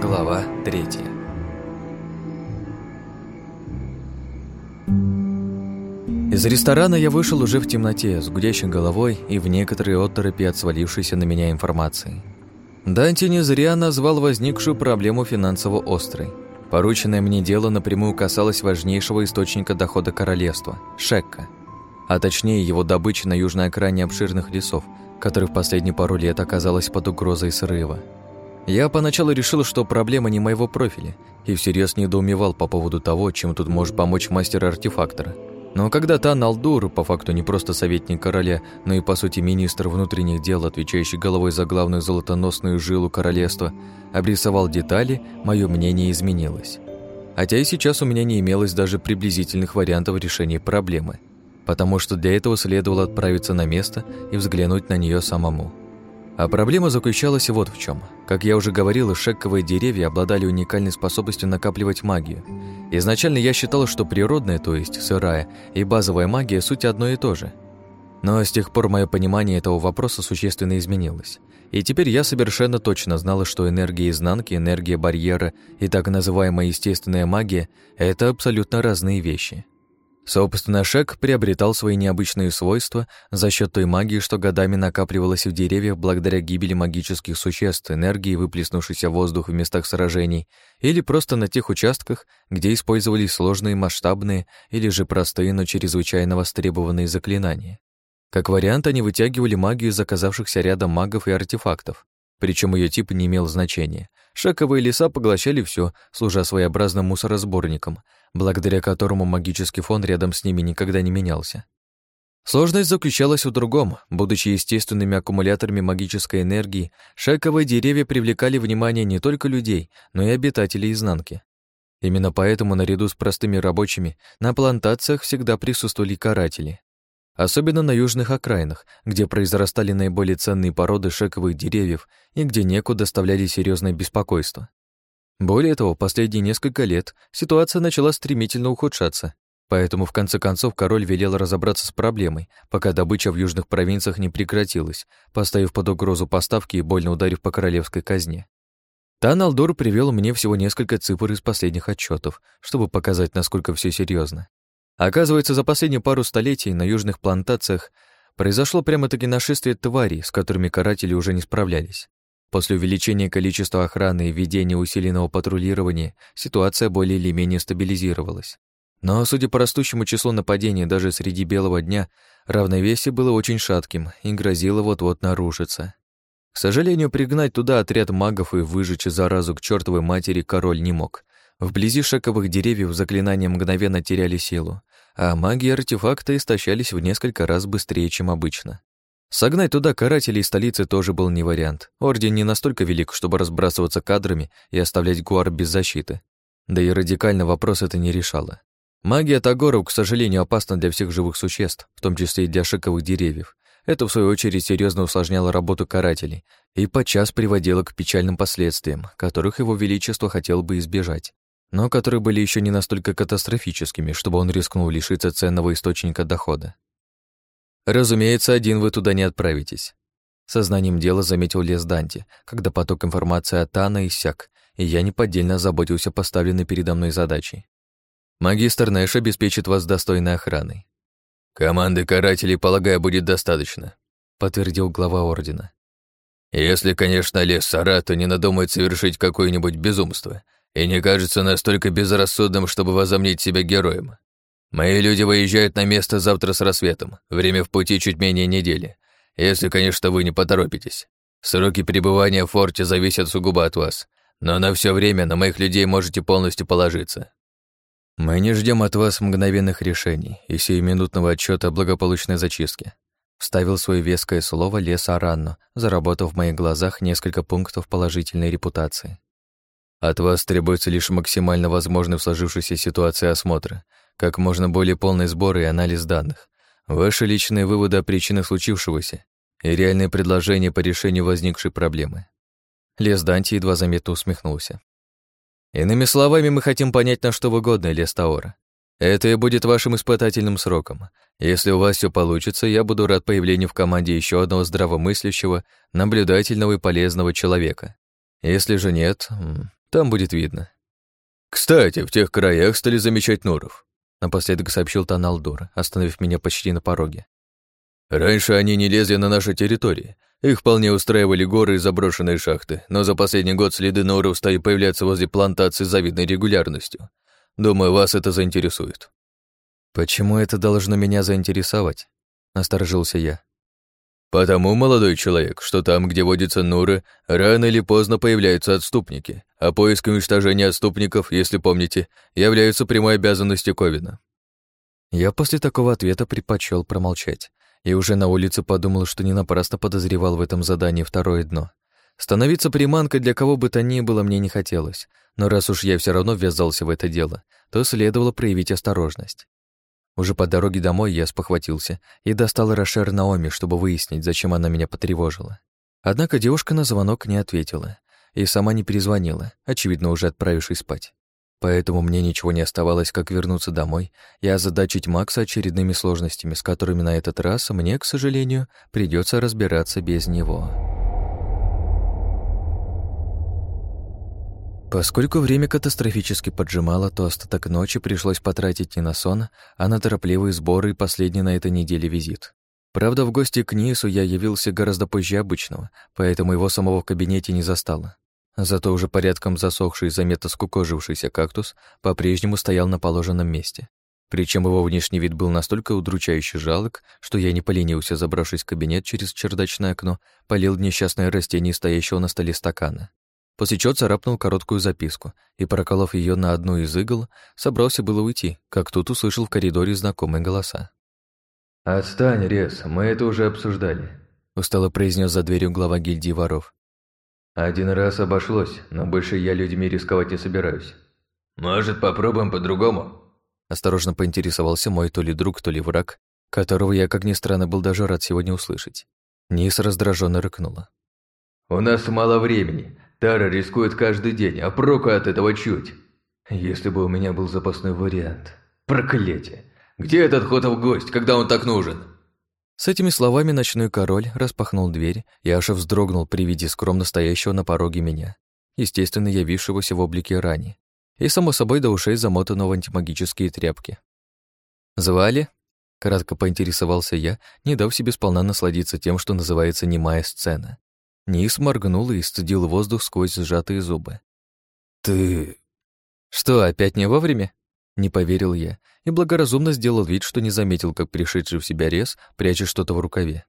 Глава третья Из ресторана я вышел уже в темноте, с гудящей головой и в некоторые отторопи от свалившейся на меня информации. Данти не зря назвал возникшую проблему финансово острой. Порученное мне дело напрямую касалось важнейшего источника дохода королевства – Шекка. А точнее, его добычи на южной окраине обширных лесов, который в последние пару лет оказалась под угрозой срыва. Я поначалу решил, что проблема не моего профиля, и всерьез недоумевал по поводу того, чем тут может помочь мастер-артефактора – но когда Тан Алдур, по факту не просто советник короля, но и по сути министр внутренних дел, отвечающий головой за главную золотоносную жилу королевства, обрисовал детали, мое мнение изменилось. Хотя и сейчас у меня не имелось даже приблизительных вариантов решения проблемы, потому что для этого следовало отправиться на место и взглянуть на нее самому. А проблема заключалась вот в чем. Как я уже говорил, шековые деревья обладали уникальной способностью накапливать магию. Изначально я считал, что природная, то есть сырая, и базовая магия – суть одно и то же. Но с тех пор мое понимание этого вопроса существенно изменилось. И теперь я совершенно точно знала, что энергия изнанки, энергия барьера и так называемая естественная магия – это абсолютно разные вещи. Собственно, Шек приобретал свои необычные свойства за счет той магии, что годами накапливалась в деревьях благодаря гибели магических существ, энергии, выплеснувшейся в воздух в местах сражений, или просто на тех участках, где использовались сложные, масштабные или же простые, но чрезвычайно востребованные заклинания. Как вариант, они вытягивали магию из оказавшихся рядом магов и артефактов, причем ее тип не имел значения. Шаковые леса поглощали все, служа своеобразным мусоросборником, благодаря которому магический фон рядом с ними никогда не менялся. Сложность заключалась в другом. Будучи естественными аккумуляторами магической энергии, шаковые деревья привлекали внимание не только людей, но и обитателей изнанки. Именно поэтому наряду с простыми рабочими на плантациях всегда присутствовали каратели особенно на южных окраинах, где произрастали наиболее ценные породы шековых деревьев и где неку доставляли серьезное беспокойство. Более того, последние несколько лет ситуация начала стремительно ухудшаться, поэтому в конце концов король велел разобраться с проблемой, пока добыча в южных провинциях не прекратилась, поставив под угрозу поставки и больно ударив по королевской казне. Тан Алдор привел мне всего несколько цифр из последних отчетов, чтобы показать, насколько все серьезно. Оказывается, за последние пару столетий на южных плантациях произошло прямо-таки нашествие тварей, с которыми каратели уже не справлялись. После увеличения количества охраны и введения усиленного патрулирования ситуация более или менее стабилизировалась. Но, судя по растущему числу нападений даже среди белого дня, равновесие было очень шатким и грозило вот-вот нарушиться. К сожалению, пригнать туда отряд магов и выжечь заразу к чертовой матери король не мог. Вблизи шаковых деревьев заклинания мгновенно теряли силу, а маги и артефакты истощались в несколько раз быстрее, чем обычно. Согнать туда карателей столицы тоже был не вариант. Орден не настолько велик, чтобы разбрасываться кадрами и оставлять Гуар без защиты. Да и радикально вопрос это не решало. Магия Тагоров, к сожалению, опасна для всех живых существ, в том числе и для шиковых деревьев. Это, в свою очередь, серьезно усложняло работу карателей и подчас приводило к печальным последствиям, которых его величество хотел бы избежать но которые были еще не настолько катастрофическими, чтобы он рискнул лишиться ценного источника дохода. Разумеется, один вы туда не отправитесь. Сознанием дела заметил Лес Данти, когда поток информации от Тана иссяк, и я неподдельно озаботился поставленной передо мной задачей. Магистр Нэш обеспечит вас достойной охраной. «Команды карателей, полагаю, будет достаточно», — подтвердил глава Ордена. «Если, конечно, Лес Сарата не надумает совершить какое-нибудь безумство, и не кажется настолько безрассудным, чтобы возомнить себя героем. Мои люди выезжают на место завтра с рассветом, время в пути чуть менее недели, если, конечно, вы не поторопитесь. Сроки пребывания в форте зависят сугубо от вас, но на все время на моих людей можете полностью положиться. Мы не ждем от вас мгновенных решений и сиюминутного отчета о благополучной зачистке. Вставил свое веское слово Леса Аранно, заработав в моих глазах несколько пунктов положительной репутации. От вас требуется лишь максимально возможный в сложившейся ситуации осмотр, как можно более полный сбор и анализ данных, ваши личные выводы о причинах случившегося и реальные предложения по решению возникшей проблемы. Лес Данти едва заметно усмехнулся. Иными словами, мы хотим понять, на что вы годны, Лес Таора. Это и будет вашим испытательным сроком. Если у вас все получится, я буду рад появлению в команде еще одного здравомыслящего, наблюдательного и полезного человека. Если же нет, там будет видно. Кстати, в тех краях стали замечать норов, напоследок сообщил Таналдор, остановив меня почти на пороге. Раньше они не лезли на наши территории. Их вполне устраивали горы и заброшенные шахты, но за последний год следы норов стали появляться возле плантации с завидной регулярностью. Думаю, вас это заинтересует». «Почему это должно меня заинтересовать?» — насторожился я. «Потому, молодой человек, что там, где водятся нуры, рано или поздно появляются отступники, а поиск и уничтожение отступников, если помните, являются прямой обязанностью Ковина». Я после такого ответа предпочел промолчать, и уже на улице подумал, что не напрасно подозревал в этом задании второе дно. Становиться приманкой для кого бы то ни было мне не хотелось, но раз уж я все равно ввязался в это дело, то следовало проявить осторожность. Уже по дороге домой я спохватился и достал Рошер Наоми, чтобы выяснить, зачем она меня потревожила. Однако девушка на звонок не ответила и сама не перезвонила, очевидно, уже отправившись спать. Поэтому мне ничего не оставалось, как вернуться домой и озадачить Макса очередными сложностями, с которыми на этот раз мне, к сожалению, придется разбираться без него. Поскольку время катастрофически поджимало, то остаток ночи пришлось потратить не на сон, а на торопливые сборы и последний на этой неделе визит. Правда, в гости к Нису я явился гораздо позже обычного, поэтому его самого в кабинете не застало. Зато уже порядком засохший, заметно скукожившийся кактус по-прежнему стоял на положенном месте. Причем его внешний вид был настолько удручающе жалок, что я не поленился, забравшись в кабинет через чердачное окно, полил несчастное растение, стоящего на столе стакана после чего царапнул короткую записку и, проколов ее на одну из игл, собрался было уйти, как тут услышал в коридоре знакомые голоса. «Отстань, Рез, мы это уже обсуждали», — устало произнес за дверью глава гильдии воров. «Один раз обошлось, но больше я людьми рисковать не собираюсь. Может, попробуем по-другому?» Осторожно поинтересовался мой то ли друг, то ли враг, которого я, как ни странно, был даже рад сегодня услышать. Низ раздраженно рыкнула. «У нас мало времени. Тара рискует каждый день, а проку от этого чуть. Если бы у меня был запасной вариант. Проклятие! Где этот Хотов гость, когда он так нужен? С этими словами ночной король распахнул дверь, и аж вздрогнул при виде скромно стоящего на пороге меня, естественно, явившегося в облике рани, и, само собой, до ушей замотанного в антимагические тряпки. «Звали?» — кратко поинтересовался я, не дав себе сполна насладиться тем, что называется немая сцена. Низ моргнул и студил воздух сквозь сжатые зубы. «Ты...» «Что, опять не вовремя?» Не поверил я и благоразумно сделал вид, что не заметил, как пришедший в себя рез прячет что-то в рукаве.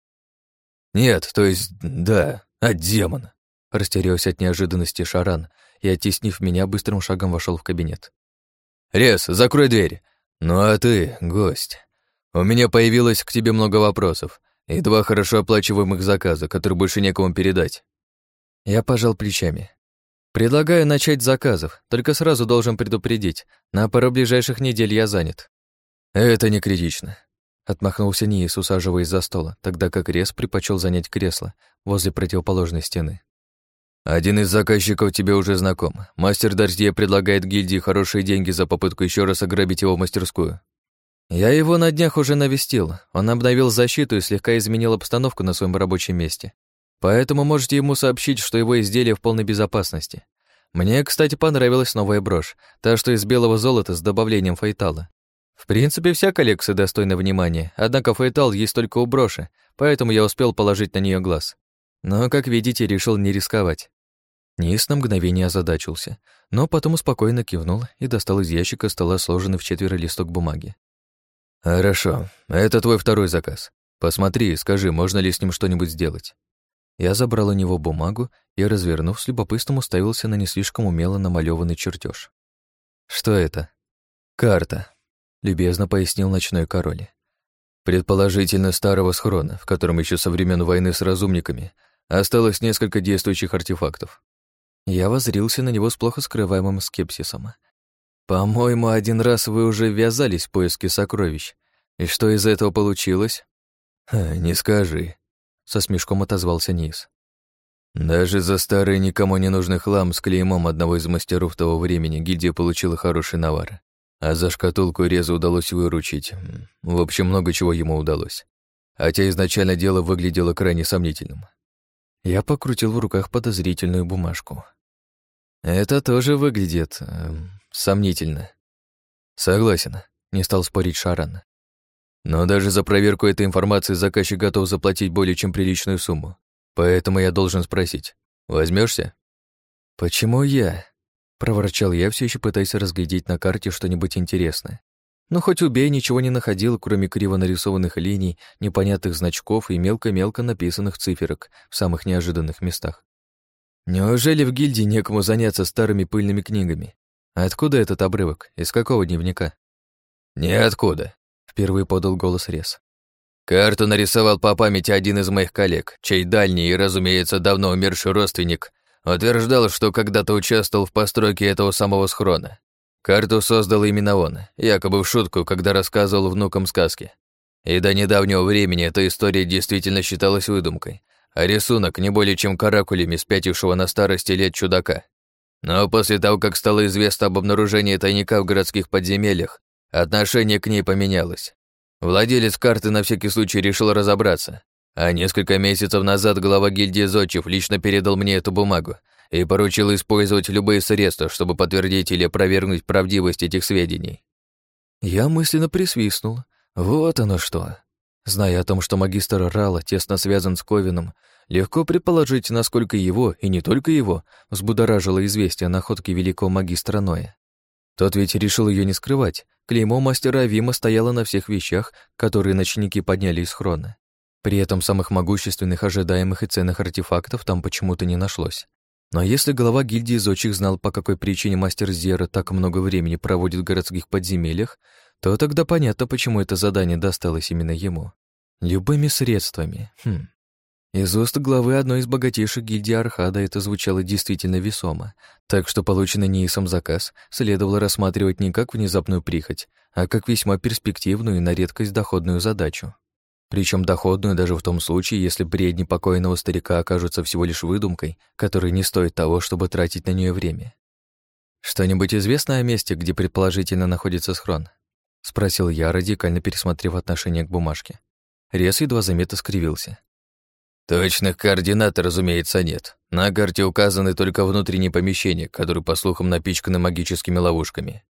«Нет, то есть, да, от демона!» Растерялся от неожиданности Шаран и, оттеснив меня, быстрым шагом вошел в кабинет. «Рез, закрой дверь! Ну а ты, гость, у меня появилось к тебе много вопросов и два хорошо оплачиваемых заказа, которые больше некому передать. Я пожал плечами. Предлагаю начать с заказов, только сразу должен предупредить, на пару ближайших недель я занят. Это не критично. Отмахнулся Ниис, усаживаясь за стол, тогда как Рес предпочел занять кресло возле противоположной стены. Один из заказчиков тебе уже знаком. Мастер Дарсье предлагает гильдии хорошие деньги за попытку еще раз ограбить его мастерскую. Я его на днях уже навестил. Он обновил защиту и слегка изменил обстановку на своем рабочем месте. Поэтому можете ему сообщить, что его изделие в полной безопасности. Мне, кстати, понравилась новая брошь, та, что из белого золота с добавлением фейтала. В принципе, вся коллекция достойна внимания, однако фейтал есть только у броши, поэтому я успел положить на нее глаз. Но, как видите, решил не рисковать. Низ на мгновение озадачился, но потом спокойно кивнул и достал из ящика стола сложенный в четверо листок бумаги. «Хорошо, это твой второй заказ. Посмотри, скажи, можно ли с ним что-нибудь сделать». Я забрал у него бумагу и, развернув, с любопытством уставился на не слишком умело намалеванный чертеж. «Что это?» «Карта», — любезно пояснил ночной король. «Предположительно старого схрона, в котором еще со времен войны с разумниками осталось несколько действующих артефактов». Я возрился на него с плохо скрываемым скепсисом. «По-моему, один раз вы уже ввязались в поиски сокровищ. И что из этого получилось?» «Не скажи», — со смешком отозвался Низ. «Даже за старый никому не нужный хлам с клеймом одного из мастеров того времени гильдия получила хороший навар. А за шкатулку Резу удалось выручить. В общем, много чего ему удалось. Хотя изначально дело выглядело крайне сомнительным. Я покрутил в руках подозрительную бумажку. Это тоже выглядит э, сомнительно. Согласен, не стал спорить Шаран. Но даже за проверку этой информации заказчик готов заплатить более чем приличную сумму. Поэтому я должен спросить, возьмешься? Почему я? Проворчал я, все еще пытаясь разглядеть на карте что-нибудь интересное. Но хоть убей, ничего не находил, кроме криво нарисованных линий, непонятных значков и мелко-мелко написанных циферок в самых неожиданных местах. Неужели в гильдии некому заняться старыми пыльными книгами? Откуда этот обрывок? Из какого дневника? Ниоткуда, впервые подал голос Рес. Карту нарисовал по памяти один из моих коллег, чей дальний и, разумеется, давно умерший родственник Утверждал, что когда-то участвовал в постройке этого самого схрона. Карту создал именно он, якобы в шутку, когда рассказывал внукам сказки. И до недавнего времени эта история действительно считалась выдумкой, а рисунок не более чем каракулями спятившего на старости лет чудака. Но после того, как стало известно об обнаружении тайника в городских подземельях, отношение к ней поменялось. Владелец карты на всякий случай решил разобраться, а несколько месяцев назад глава гильдии Зодчев лично передал мне эту бумагу и поручил использовать любые средства, чтобы подтвердить или опровергнуть правдивость этих сведений. Я мысленно присвистнул. Вот оно что. Зная о том, что магистр Рала тесно связан с Ковином, легко предположить, насколько его, и не только его, взбудоражило известие о находке великого магистра Ноя. Тот ведь решил ее не скрывать. Клеймо мастера Вима стояло на всех вещах, которые ночники подняли из хрона. При этом самых могущественных, ожидаемых и ценных артефактов там почему-то не нашлось. Но если глава гильдии зодчих знал, по какой причине мастер Зера так много времени проводит в городских подземельях, то тогда понятно, почему это задание досталось именно ему. Любыми средствами. Хм. Из уст главы одной из богатейших гильдий Архада это звучало действительно весомо, так что полученный Нейсом заказ следовало рассматривать не как внезапную прихоть, а как весьма перспективную и на редкость доходную задачу причем доходную даже в том случае, если бредни покойного старика окажутся всего лишь выдумкой, которая не стоит того, чтобы тратить на нее время. «Что-нибудь известно о месте, где предположительно находится схрон?» — спросил я, радикально пересмотрев отношение к бумажке. Рез едва заметно скривился. «Точных координат, разумеется, нет. На карте указаны только внутренние помещения, которые, по слухам, напичканы магическими ловушками.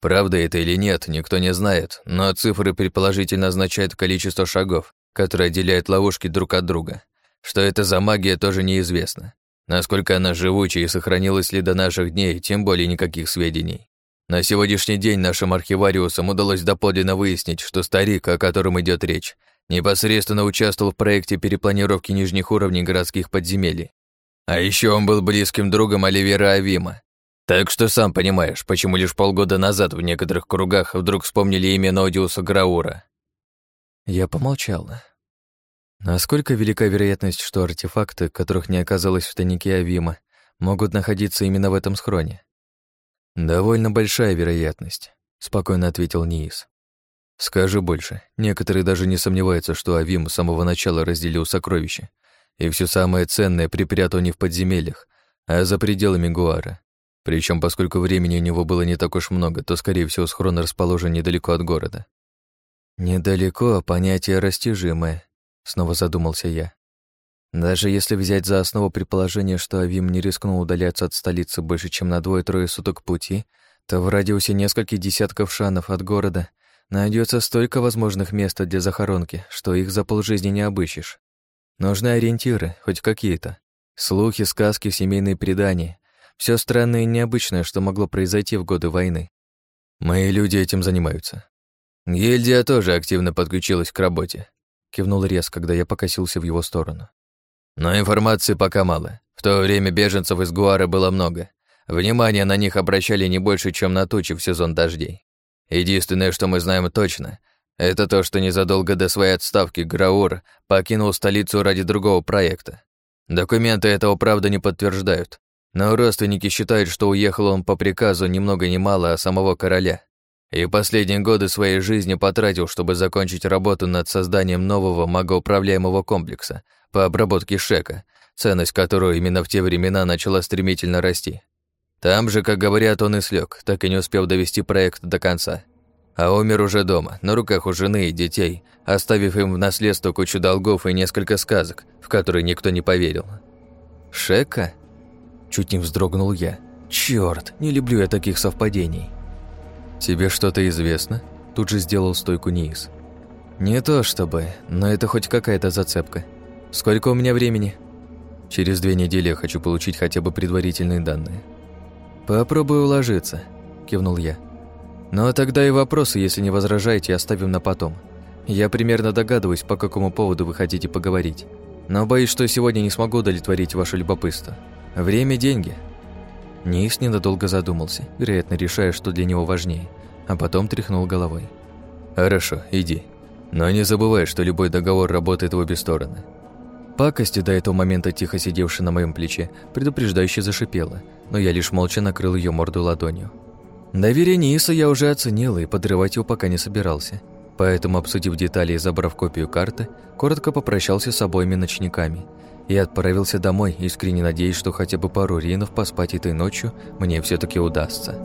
Правда это или нет, никто не знает, но цифры предположительно означают количество шагов, которые отделяют ловушки друг от друга. Что это за магия, тоже неизвестно. Насколько она живуча и сохранилась ли до наших дней, тем более никаких сведений. На сегодняшний день нашим архивариусам удалось доподлинно выяснить, что старик, о котором идет речь, непосредственно участвовал в проекте перепланировки нижних уровней городских подземелий. А еще он был близким другом Оливера Авима, так что сам понимаешь, почему лишь полгода назад в некоторых кругах вдруг вспомнили имя Нодиуса Граура. Я помолчал. Насколько велика вероятность, что артефакты, которых не оказалось в тайнике Авима, могут находиться именно в этом схроне? Довольно большая вероятность, спокойно ответил Ниис. Скажу больше, некоторые даже не сомневаются, что Авим с самого начала разделил сокровища, и все самое ценное припрятал не в подземельях, а за пределами Гуара. Причем, поскольку времени у него было не так уж много, то, скорее всего, схрон расположен недалеко от города. «Недалеко, понятие растяжимое», — снова задумался я. Даже если взять за основу предположение, что Авим не рискнул удаляться от столицы больше, чем на двое-трое суток пути, то в радиусе нескольких десятков шанов от города найдется столько возможных мест для захоронки, что их за полжизни не обыщешь. Нужны ориентиры, хоть какие-то. Слухи, сказки, семейные предания, все странное и необычное, что могло произойти в годы войны. Мои люди этим занимаются. Гильдия тоже активно подключилась к работе, кивнул Рез, когда я покосился в его сторону. Но информации пока мало. В то время беженцев из Гуара было много. Внимание на них обращали не больше, чем на тучи в сезон дождей. Единственное, что мы знаем точно, это то, что незадолго до своей отставки Граур покинул столицу ради другого проекта. Документы этого, правда, не подтверждают, но родственники считают, что уехал он по приказу ни много ни мало а самого короля. И последние годы своей жизни потратил, чтобы закончить работу над созданием нового магоуправляемого комплекса по обработке шека, ценность которого именно в те времена начала стремительно расти. Там же, как говорят, он и слег, так и не успев довести проект до конца. А умер уже дома, на руках у жены и детей, оставив им в наследство кучу долгов и несколько сказок, в которые никто не поверил. «Шека?» Чуть не вздрогнул я. Черт, не люблю я таких совпадений. «Тебе что-то известно?» Тут же сделал стойку Ниис. «Не то чтобы, но это хоть какая-то зацепка. Сколько у меня времени?» «Через две недели я хочу получить хотя бы предварительные данные». «Попробую уложиться», – кивнул я. «Но тогда и вопросы, если не возражаете, оставим на потом. Я примерно догадываюсь, по какому поводу вы хотите поговорить. Но боюсь, что сегодня не смогу удовлетворить ваше любопытство. Время – деньги». Нис ненадолго задумался, вероятно, решая, что для него важнее, а потом тряхнул головой. «Хорошо, иди. Но не забывай, что любой договор работает в обе стороны». Пакости, до этого момента тихо сидевшая на моем плече, предупреждающе зашипела, но я лишь молча накрыл ее морду ладонью. Доверие Нииса я уже оценил и подрывать его пока не собирался. Поэтому, обсудив детали и забрав копию карты, коротко попрощался с обоими ночниками и отправился домой, искренне надеясь, что хотя бы пару ринов поспать этой ночью мне все таки удастся.